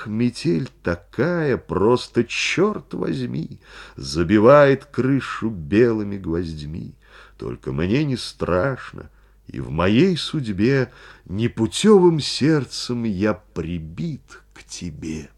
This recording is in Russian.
Ах, метель такая, просто черт возьми, Забивает крышу белыми гвоздьми. Только мне не страшно, и в моей судьбе Непутевым сердцем я прибит к тебе.